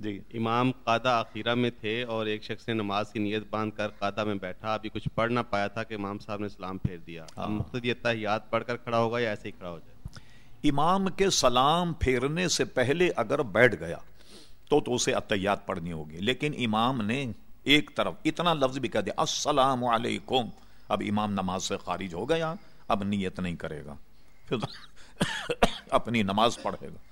جی امام قادہ آخیرہ میں تھے اور ایک شخص نے نماز کی نیت باندھ کر قادہ میں بیٹھا۔ ابھی کچھ پڑھ نہ پایا تھا کہ امام صاحب نے سلام پھیر دیا۔ ہاں۔ مختلف یہ اتحیات پڑھ کر کھڑا ہوگا یا ایسے ہی کھڑا ہو جائے؟ امام کے سلام پھیرنے سے پہلے اگر بیٹھ گیا تو تو اسے اتحیات پڑھنی ہوگی۔ لیکن امام نے ایک طرف اتنا لفظ بھی کہہ دیا السلام علیکم۔ اب امام نماز سے خارج ہو گیا اب نیت نہیں کرے گا۔ پھر اپنی نماز پڑھے گا۔